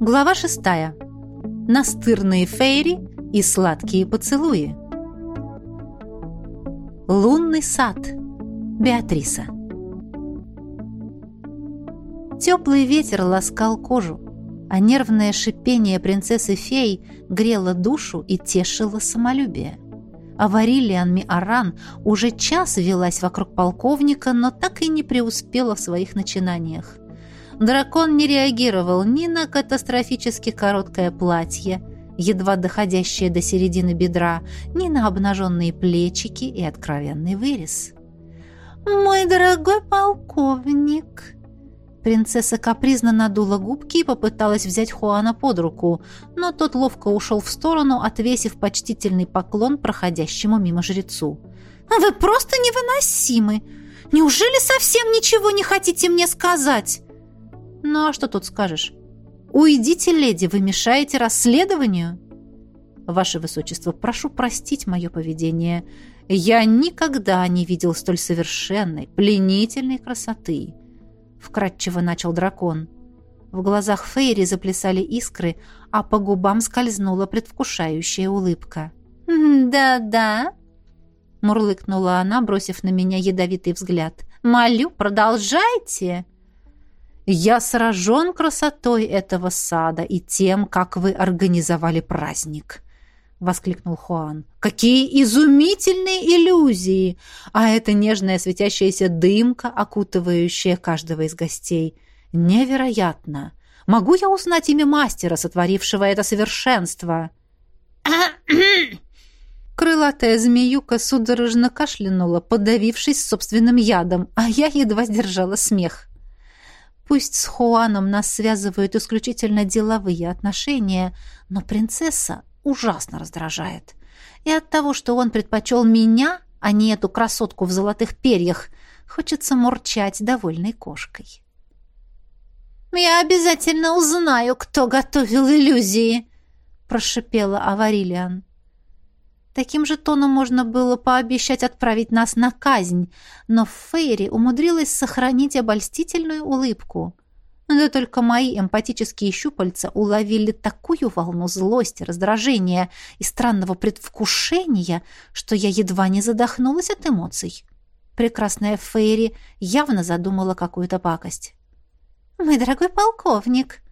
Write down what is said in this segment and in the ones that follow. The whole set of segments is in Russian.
Глава шестая. Настырные фейри и сладкие поцелуи. Лунный сад. Беатриса. Теплый ветер ласкал кожу, а нервное шипение принцессы-фей грело душу и тешило самолюбие. А Варилиан Миаран уже час велась вокруг полковника, но так и не преуспела в своих начинаниях. Дракон не реагировал ни на катастрофически короткое платье, едва доходящее до середины бедра, ни на обнаженные плечики и откровенный вырез. «Мой дорогой полковник!» Принцесса капризно надула губки и попыталась взять Хуана под руку, но тот ловко ушел в сторону, отвесив почтительный поклон проходящему мимо жрецу. «Вы просто невыносимы! Неужели совсем ничего не хотите мне сказать?» Ну а что тут скажешь? Уйдите, леди, вы мешаете расследованию. Ваше высочество, прошу простить мое поведение. Я никогда не видел столь совершенной, пленительной красоты. Вкратчиво начал дракон. В глазах Фейри заплясали искры, а по губам скользнула предвкушающая улыбка. «Да-да», — мурлыкнула она, бросив на меня ядовитый взгляд. «Молю, продолжайте!» Я сражен красотой этого сада и тем, как вы организовали праздник!» — воскликнул Хуан. «Какие изумительные иллюзии! А это нежная светящаяся дымка, окутывающая каждого из гостей. Невероятно! Могу я узнать имя мастера, сотворившего это совершенство?» Крылатая змеюка судорожно кашлянула, подавившись собственным ядом, а я едва сдержала смех. Пусть с Хуаном нас связывают исключительно деловые отношения, но принцесса ужасно раздражает. И от того, что он предпочел меня, а не эту красотку в золотых перьях, хочется мурчать довольной кошкой. «Я обязательно узнаю, кто готовил иллюзии», — прошипела Аварилиан. Таким же тоном можно было пообещать отправить нас на казнь, но Фейри умудрилась сохранить обольстительную улыбку. Да только мои эмпатические щупальца уловили такую волну злости, раздражения и странного предвкушения, что я едва не задохнулась от эмоций. Прекрасная Фейри явно задумала какую-то пакость. «Мой дорогой полковник»,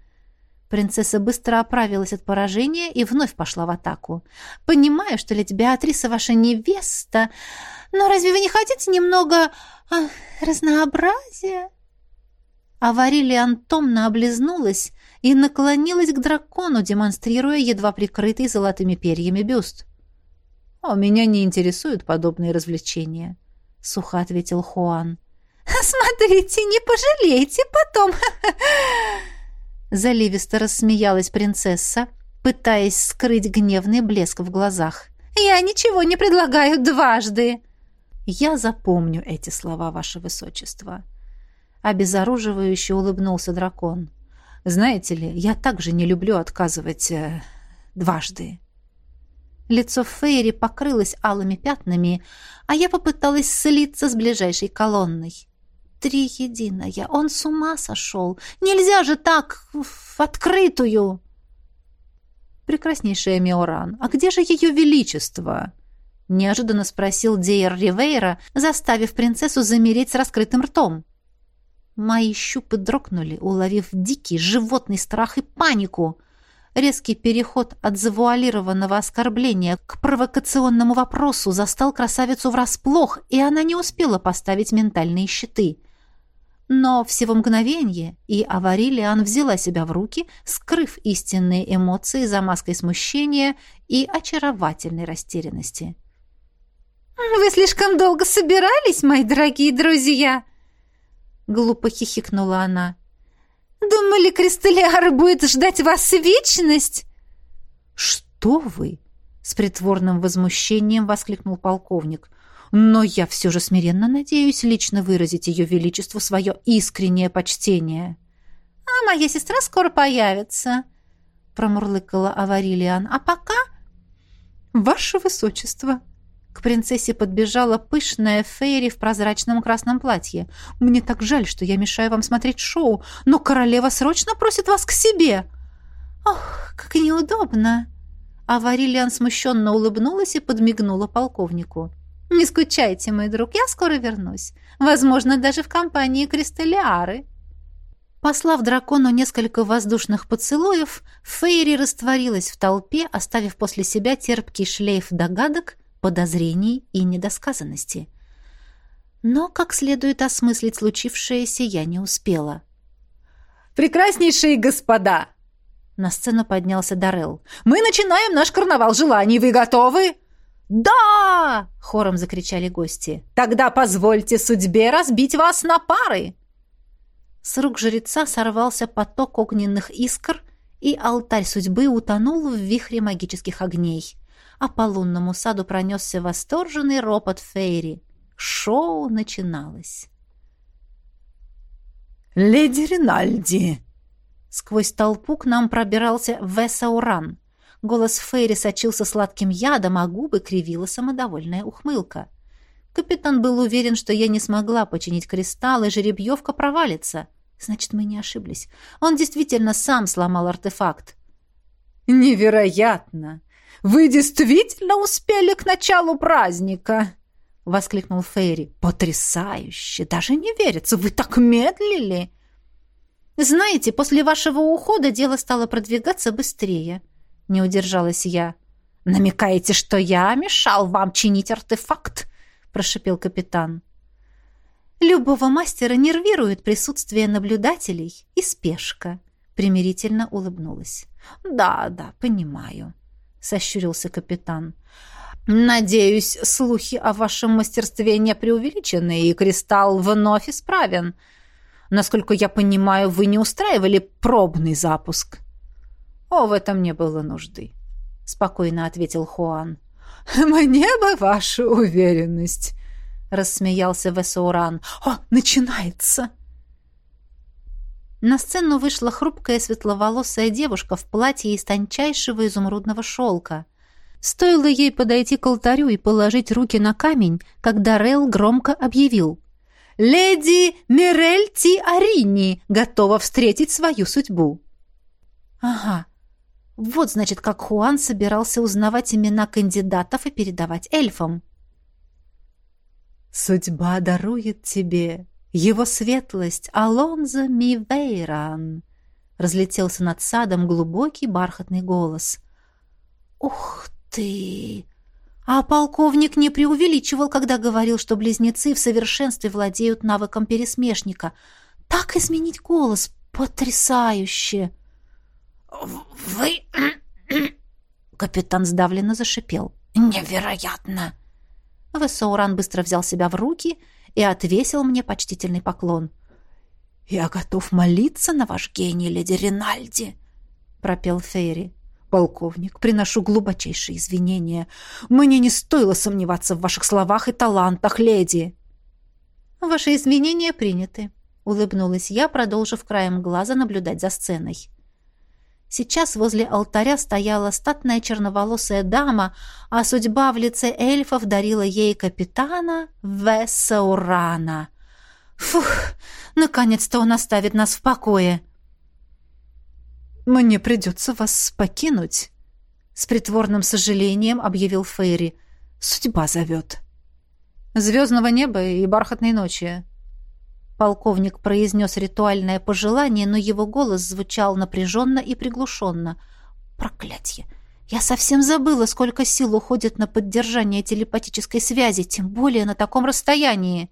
Принцесса быстро оправилась от поражения и вновь пошла в атаку. «Понимаю, что леди Беатриса ваша невеста, но разве вы не хотите немного а, разнообразия?» А Варилиан томно облизнулась и наклонилась к дракону, демонстрируя едва прикрытый золотыми перьями бюст. «А меня не интересуют подобные развлечения», — сухо ответил Хуан. «Смотрите, не пожалейте потом!» Заливисто рассмеялась принцесса, пытаясь скрыть гневный блеск в глазах. «Я ничего не предлагаю дважды!» «Я запомню эти слова, ваше высочество!» Обезоруживающе улыбнулся дракон. «Знаете ли, я также не люблю отказывать э, дважды». Лицо Фейри покрылось алыми пятнами, а я попыталась слиться с ближайшей колонной три единая. Он с ума сошел. Нельзя же так в открытую. Прекраснейшая Миоран, а где же ее величество? Неожиданно спросил Дейр Ривейра, заставив принцессу замереть с раскрытым ртом. Мои щупы дрогнули, уловив дикий животный страх и панику. Резкий переход от завуалированного оскорбления к провокационному вопросу застал красавицу врасплох, и она не успела поставить ментальные щиты. Но всего мгновенье, и Аварилиан взяла себя в руки, скрыв истинные эмоции за маской смущения и очаровательной растерянности. «Вы слишком долго собирались, мои дорогие друзья?» Глупо хихикнула она. «Думали, Кристалиар будет ждать вас вечность?» «Что вы?» — с притворным возмущением воскликнул полковник но я все же смиренно надеюсь лично выразить ее величеству свое искреннее почтение». «А моя сестра скоро появится», — промурлыкала Аварилиан. «А пока...» «Ваше высочество», к принцессе подбежала пышная Фейри в прозрачном красном платье. «Мне так жаль, что я мешаю вам смотреть шоу, но королева срочно просит вас к себе!» «Ох, как неудобно!» А смущенно улыбнулась и подмигнула полковнику. «Не скучайте, мой друг, я скоро вернусь. Возможно, даже в компании Кристаллиары». Послав дракону несколько воздушных поцелуев, Фейри растворилась в толпе, оставив после себя терпкий шлейф догадок, подозрений и недосказанности. Но как следует осмыслить случившееся я не успела. «Прекраснейшие господа!» На сцену поднялся Дарел. «Мы начинаем наш карнавал желаний. Вы готовы?» «Да!» — хором закричали гости. «Тогда позвольте судьбе разбить вас на пары!» С рук жреца сорвался поток огненных искр, и алтарь судьбы утонул в вихре магических огней. А по лунному саду пронесся восторженный ропот Фейри. Шоу начиналось. «Леди Ринальди!» Сквозь толпу к нам пробирался Весауран. Голос Фейри сочился сладким ядом, а губы кривила самодовольная ухмылка. Капитан был уверен, что я не смогла починить кристалл, и жеребьевка провалится. Значит, мы не ошиблись. Он действительно сам сломал артефакт. «Невероятно! Вы действительно успели к началу праздника!» — воскликнул Фейри. «Потрясающе! Даже не верится! Вы так медлили!» «Знаете, после вашего ухода дело стало продвигаться быстрее», — не удержалась я. «Намекаете, что я мешал вам чинить артефакт?» — прошипел капитан. Любого мастера нервирует присутствие наблюдателей и спешка. Примирительно улыбнулась. Да, да, понимаю, сощурился капитан. Надеюсь, слухи о вашем мастерстве не преувеличены, и кристалл вновь исправен. Насколько я понимаю, вы не устраивали пробный запуск. О, в этом не было нужды, спокойно ответил Хуан. Мне бы ваша уверенность, — рассмеялся Весауран. «О, начинается!» На сцену вышла хрупкая светловолосая девушка в платье из тончайшего изумрудного шелка. Стоило ей подойти к алтарю и положить руки на камень, как Дарел громко объявил. «Леди Мирель Ти Арини готова встретить свою судьбу!» «Ага, вот, значит, как Хуан собирался узнавать имена кандидатов и передавать эльфам». Судьба дарует тебе его светлость Алонзо Мивейран. Разлетелся над садом глубокий бархатный голос. Ух ты! А полковник не преувеличивал, когда говорил, что близнецы в совершенстве владеют навыком пересмешника. Так изменить голос потрясающе! Вы... Капитан сдавленно зашипел. «Невероятно!» Весауран быстро взял себя в руки и отвесил мне почтительный поклон. «Я готов молиться на ваш гений, леди Ринальди», — пропел Фейри. «Полковник, приношу глубочайшие извинения. Мне не стоило сомневаться в ваших словах и талантах, леди». «Ваши извинения приняты», — улыбнулась я, продолжив краем глаза наблюдать за сценой. Сейчас возле алтаря стояла статная черноволосая дама, а судьба в лице эльфов дарила ей капитана Весаурана. Фух, наконец-то он оставит нас в покое. «Мне придется вас покинуть», — с притворным сожалением объявил Фейри. «Судьба зовет». «Звездного неба и бархатной ночи», Полковник произнес ритуальное пожелание, но его голос звучал напряженно и приглушенно. «Проклятье! Я совсем забыла, сколько сил уходит на поддержание телепатической связи, тем более на таком расстоянии».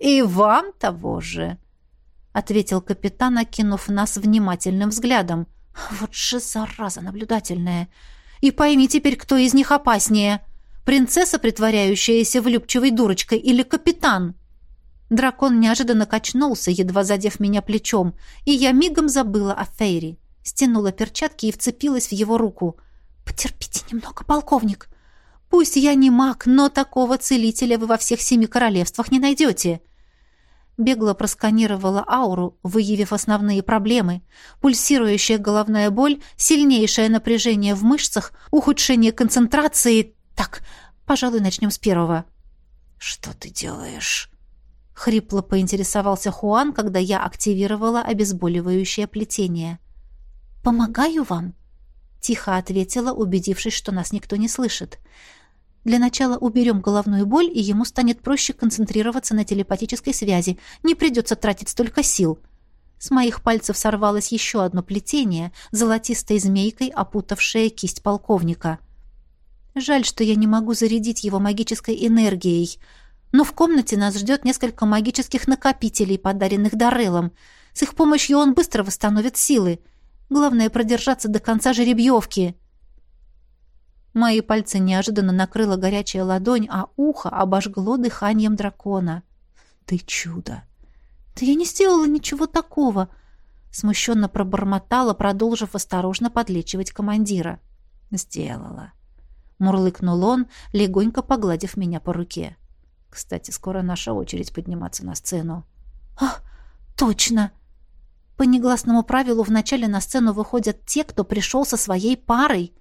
«И вам того же!» — ответил капитан, окинув нас внимательным взглядом. «Вот же зараза наблюдательная! И пойми теперь, кто из них опаснее!» принцесса, притворяющаяся влюбчивой дурочкой, или капитан?» Дракон неожиданно качнулся, едва задев меня плечом, и я мигом забыла о Фейри. Стянула перчатки и вцепилась в его руку. «Потерпите немного, полковник. Пусть я не маг, но такого целителя вы во всех семи королевствах не найдете». Бегло просканировала ауру, выявив основные проблемы. Пульсирующая головная боль, сильнейшее напряжение в мышцах, ухудшение концентрации. Так, пожалуй, начнем с первого. «Что ты делаешь?» Хрипло поинтересовался Хуан, когда я активировала обезболивающее плетение. «Помогаю вам?» Тихо ответила, убедившись, что нас никто не слышит. Для начала уберем головную боль, и ему станет проще концентрироваться на телепатической связи. Не придется тратить столько сил. С моих пальцев сорвалось еще одно плетение, золотистой змейкой, опутавшее кисть полковника. Жаль, что я не могу зарядить его магической энергией. Но в комнате нас ждет несколько магических накопителей, подаренных Дарелом. С их помощью он быстро восстановит силы. Главное продержаться до конца жеребьевки. Мои пальцы неожиданно накрыла горячая ладонь, а ухо обожгло дыханием дракона. «Ты чудо!» «Да я не сделала ничего такого!» Смущенно пробормотала, продолжив осторожно подлечивать командира. «Сделала!» Мурлыкнул он, легонько погладив меня по руке. «Кстати, скоро наша очередь подниматься на сцену». «Ах, точно!» По негласному правилу вначале на сцену выходят те, кто пришел со своей парой.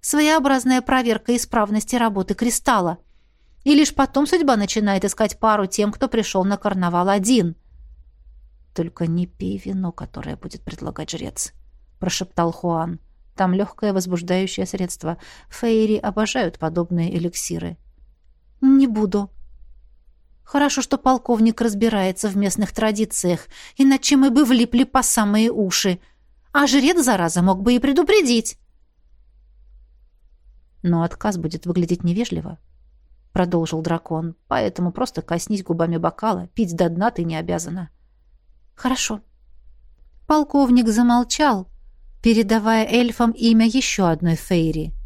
Своеобразная проверка исправности работы кристалла. И лишь потом судьба начинает искать пару тем, кто пришел на карнавал один. «Только не пей вино, которое будет предлагать жрец», — прошептал Хуан. «Там легкое возбуждающее средство. Фейри обожают подобные эликсиры». «Не буду», Хорошо, что полковник разбирается в местных традициях, иначе мы бы влипли по самые уши. А жрец, зараза, мог бы и предупредить. Но отказ будет выглядеть невежливо, — продолжил дракон. Поэтому просто коснись губами бокала, пить до дна ты не обязана. Хорошо. Полковник замолчал, передавая эльфам имя еще одной фейри —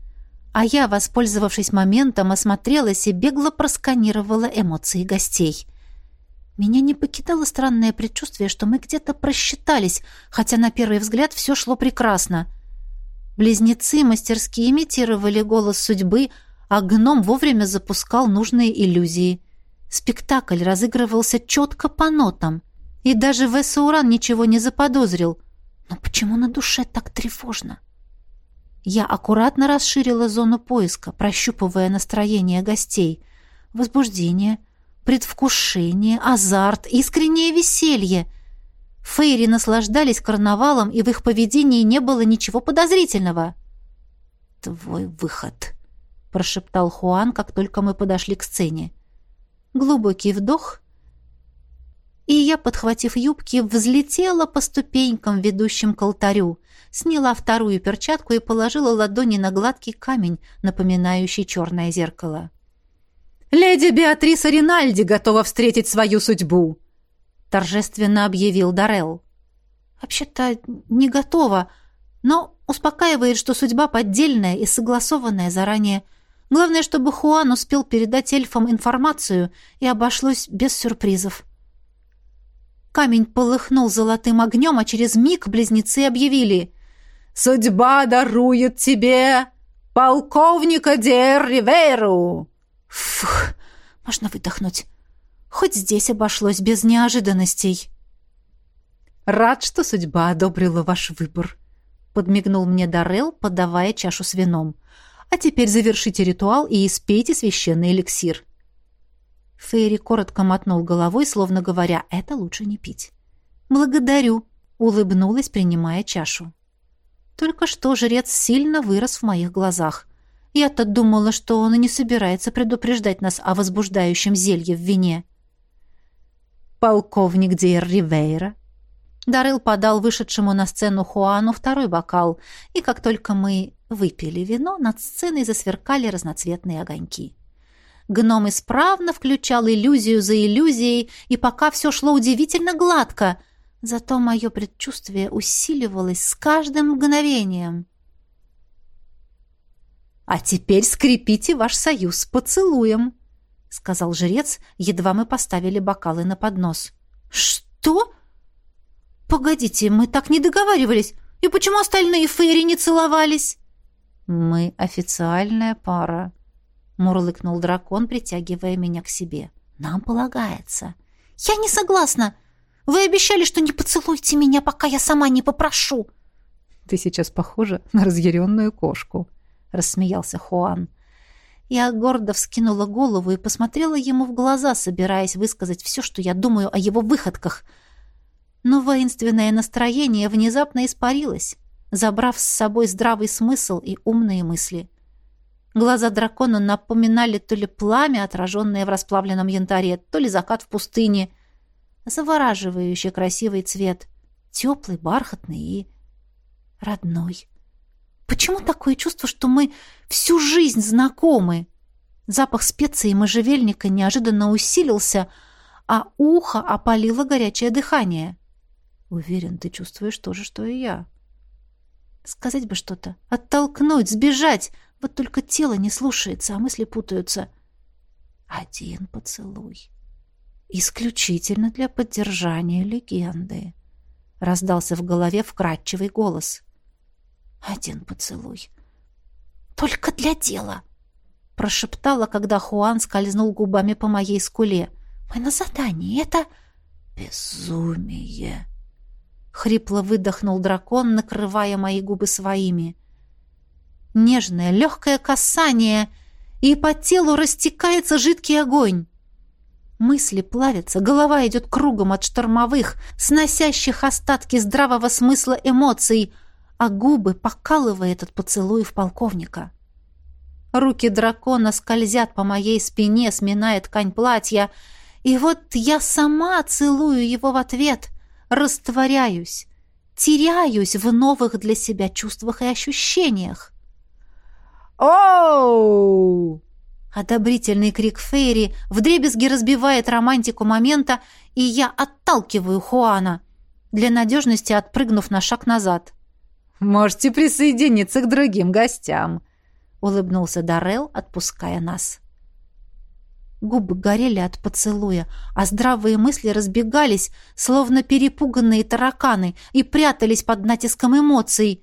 а я, воспользовавшись моментом, осмотрелась и бегло просканировала эмоции гостей. Меня не покидало странное предчувствие, что мы где-то просчитались, хотя на первый взгляд все шло прекрасно. Близнецы мастерски имитировали голос судьбы, а гном вовремя запускал нужные иллюзии. Спектакль разыгрывался четко по нотам, и даже Весауран ничего не заподозрил. Но почему на душе так тревожно? — я аккуратно расширила зону поиска, прощупывая настроение гостей. Возбуждение, предвкушение, азарт, искреннее веселье. Фейри наслаждались карнавалом, и в их поведении не было ничего подозрительного. «Твой выход», — прошептал Хуан, как только мы подошли к сцене. Глубокий вдох, и я, подхватив юбки, взлетела по ступенькам, ведущим к алтарю, сняла вторую перчатку и положила ладони на гладкий камень, напоминающий черное зеркало. «Леди Беатриса Ринальди готова встретить свою судьбу!» — торжественно объявил Дарел. «Вообще-то не готова, но успокаивает, что судьба поддельная и согласованная заранее. Главное, чтобы Хуан успел передать эльфам информацию и обошлось без сюрпризов». Камень полыхнул золотым огнем, а через миг близнецы объявили «Судьба дарует тебе полковника де Ривейру!» Фух, можно выдохнуть. Хоть здесь обошлось без неожиданностей. «Рад, что судьба одобрила ваш выбор», — подмигнул мне Дарел, подавая чашу с вином. «А теперь завершите ритуал и испейте священный эликсир». Фейри коротко мотнул головой, словно говоря, это лучше не пить. «Благодарю», — улыбнулась, принимая чашу. Только что жрец сильно вырос в моих глазах. Я-то думала, что он и не собирается предупреждать нас о возбуждающем зелье в вине. «Полковник Диер Ривейра», Дарыл подал вышедшему на сцену Хуану второй бокал, и как только мы выпили вино, над сценой засверкали разноцветные огоньки. Гном исправно включал иллюзию за иллюзией, и пока все шло удивительно гладко. Зато мое предчувствие усиливалось с каждым мгновением. «А теперь скрепите ваш союз поцелуем», — сказал жрец, едва мы поставили бокалы на поднос. «Что? Погодите, мы так не договаривались. И почему остальные фейри не целовались?» «Мы официальная пара», мурлыкнул дракон, притягивая меня к себе. Нам полагается. Я не согласна. Вы обещали, что не поцелуете меня, пока я сама не попрошу. Ты сейчас похожа на разъяренную кошку, рассмеялся Хуан. Я гордо вскинула голову и посмотрела ему в глаза, собираясь высказать все, что я думаю о его выходках. Но воинственное настроение внезапно испарилось. забрав с собой здравый смысл и умные мысли. Глаза дракона напоминали то ли пламя, отраженное в расплавленном янтаре, то ли закат в пустыне. Завораживающий красивый цвет. Теплый, бархатный и родной. Почему такое чувство, что мы всю жизнь знакомы? Запах специй и можжевельника неожиданно усилился, а ухо опалило горячее дыхание. Уверен, ты чувствуешь то же, что и я. Сказать бы что-то, оттолкнуть, сбежать. Вот только тело не слушается, а мысли путаются. Один поцелуй. Исключительно для поддержания легенды. Раздался в голове вкрадчивый голос. Один поцелуй. Только для дела. Прошептала, когда Хуан скользнул губами по моей скуле. Мы на задании. Это безумие. Хрипло выдохнул дракон, накрывая мои губы своими. Нежное, легкое касание, и по телу растекается жидкий огонь. Мысли плавятся, голова идет кругом от штормовых, сносящих остатки здравого смысла эмоций, а губы покалывает от поцелуев полковника. Руки дракона скользят по моей спине, сминая ткань платья, и вот я сама целую его в ответ, растворяюсь, теряюсь в новых для себя чувствах и ощущениях. «Оу!» Одобрительный крик Фейри вдребезги разбивает романтику момента, и я отталкиваю Хуана, для надежности отпрыгнув на шаг назад. «Можете присоединиться к другим гостям», — улыбнулся Дарел, отпуская нас. Губы горели от поцелуя, а здравые мысли разбегались, словно перепуганные тараканы, и прятались под натиском эмоций.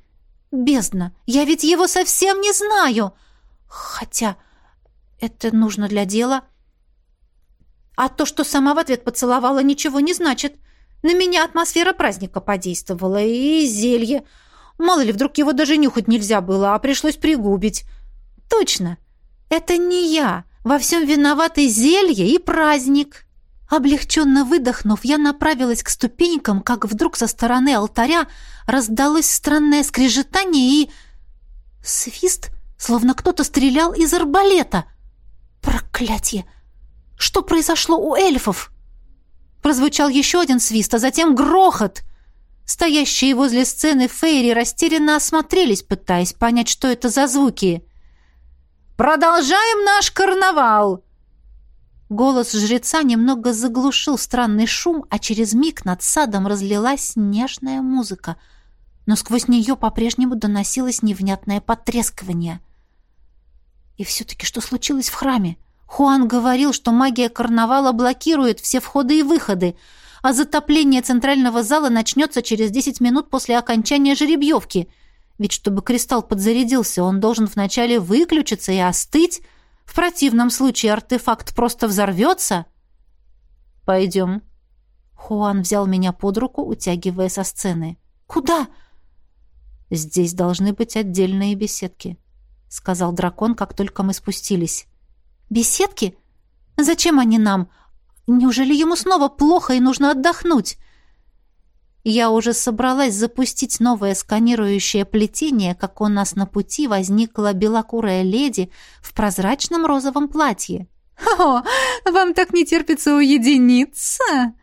«Бездна! Я ведь его совсем не знаю!» «Хотя это нужно для дела...» «А то, что сама в ответ поцеловала, ничего не значит. На меня атмосфера праздника подействовала, и зелье. Мало ли, вдруг его даже нюхать нельзя было, а пришлось пригубить. Точно! Это не я!» Во всем виноваты зелье и праздник. Облегченно выдохнув, я направилась к ступенькам, как вдруг со стороны алтаря раздалось странное скрежетание и... Свист, словно кто-то стрелял из арбалета. Проклятие! Что произошло у эльфов? Прозвучал еще один свист, а затем грохот. Стоящие возле сцены фейри растерянно осмотрелись, пытаясь понять, что это за звуки. Продолжаем наш карнавал!» Голос жреца немного заглушил странный шум, а через миг над садом разлилась нежная музыка, но сквозь нее по-прежнему доносилось невнятное потрескивание. И все-таки что случилось в храме? Хуан говорил, что магия карнавала блокирует все входы и выходы, а затопление центрального зала начнется через десять минут после окончания жеребьевки — ведь чтобы кристалл подзарядился, он должен вначале выключиться и остыть. В противном случае артефакт просто взорвется. «Пойдем». Хуан взял меня под руку, утягивая со сцены. «Куда?» «Здесь должны быть отдельные беседки», — сказал дракон, как только мы спустились. «Беседки? Зачем они нам? Неужели ему снова плохо и нужно отдохнуть?» Я уже собралась запустить новое сканирующее плетение, как у нас на пути возникла белокурая леди в прозрачном розовом платье. «О, вам так не терпится уединиться!»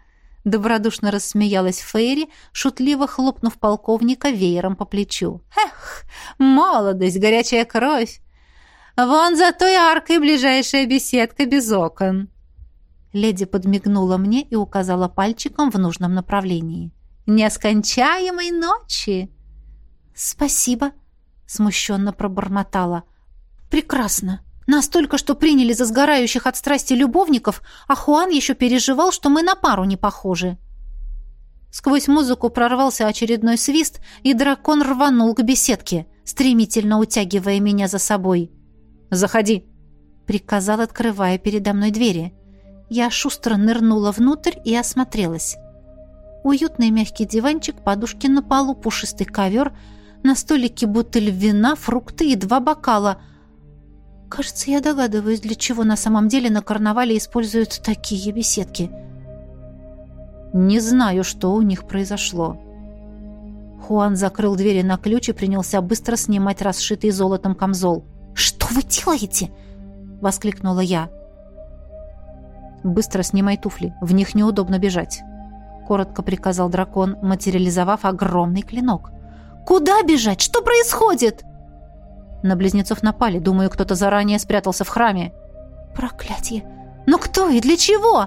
Добродушно рассмеялась Фейри, шутливо хлопнув полковника веером по плечу. «Эх, молодость, горячая кровь! Вон за той аркой ближайшая беседка без окон!» Леди подмигнула мне и указала пальчиком в нужном направлении нескончаемой ночи!» «Спасибо», — смущенно пробормотала. «Прекрасно. Настолько, что приняли за сгорающих от страсти любовников, а Хуан еще переживал, что мы на пару не похожи». Сквозь музыку прорвался очередной свист, и дракон рванул к беседке, стремительно утягивая меня за собой. «Заходи», — приказал, открывая передо мной двери. Я шустро нырнула внутрь и осмотрелась. Уютный мягкий диванчик, подушки на полу, пушистый ковер, на столике бутыль вина, фрукты и два бокала. Кажется, я догадываюсь, для чего на самом деле на карнавале используют такие беседки. Не знаю, что у них произошло. Хуан закрыл двери на ключ и принялся быстро снимать расшитый золотом камзол. «Что вы делаете?» — воскликнула я. «Быстро снимай туфли, в них неудобно бежать», — коротко приказал дракон, материализовав огромный клинок. «Куда бежать? Что происходит?» На близнецов напали. Думаю, кто-то заранее спрятался в храме. «Проклятие! Но кто и для чего?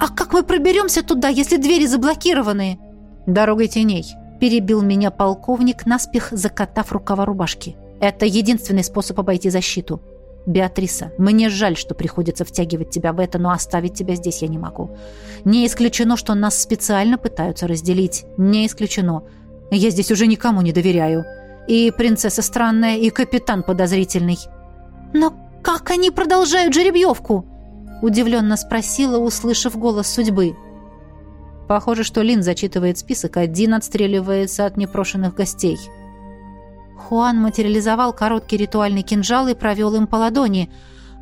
А как мы проберемся туда, если двери заблокированы?» «Дорогой теней», — перебил меня полковник, наспех закатав рукава рубашки. «Это единственный способ обойти защиту. Беатриса, мне жаль, что приходится втягивать тебя в это, но оставить тебя здесь я не могу. Не исключено, что нас специально пытаются разделить. Не исключено. Я здесь уже никому не доверяю. И принцесса странная, и капитан подозрительный». «Но как они продолжают жеребьевку?» — удивленно спросила, услышав голос судьбы. Похоже, что Лин зачитывает список, а Дин отстреливается от непрошенных гостей. Хуан материализовал короткий ритуальный кинжал и провел им по ладони,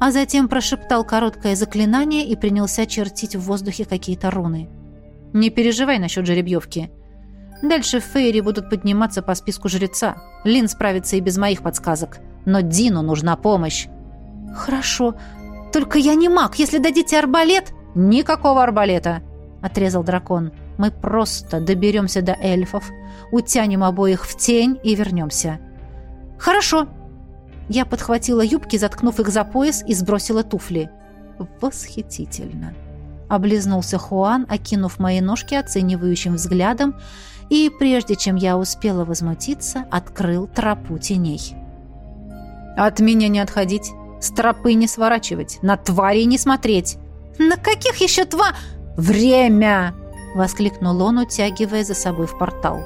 а затем прошептал короткое заклинание и принялся чертить в воздухе какие-то руны. «Не переживай насчет жеребьевки. Дальше Фейри будут подниматься по списку жреца. Лин справится и без моих подсказок. Но Дину нужна помощь». «Хорошо. Только я не маг. Если дадите арбалет...» «Никакого арбалета!» отрезал дракон. Мы просто доберемся до эльфов, утянем обоих в тень и вернемся. Хорошо. Я подхватила юбки, заткнув их за пояс и сбросила туфли. Восхитительно. Облизнулся Хуан, окинув мои ножки оценивающим взглядом, и прежде чем я успела возмутиться, открыл тропу теней. «От меня не отходить, с тропы не сворачивать, на твари не смотреть». «На каких еще тва...» «Время!» — воскликнул он, утягивая за собой в портал.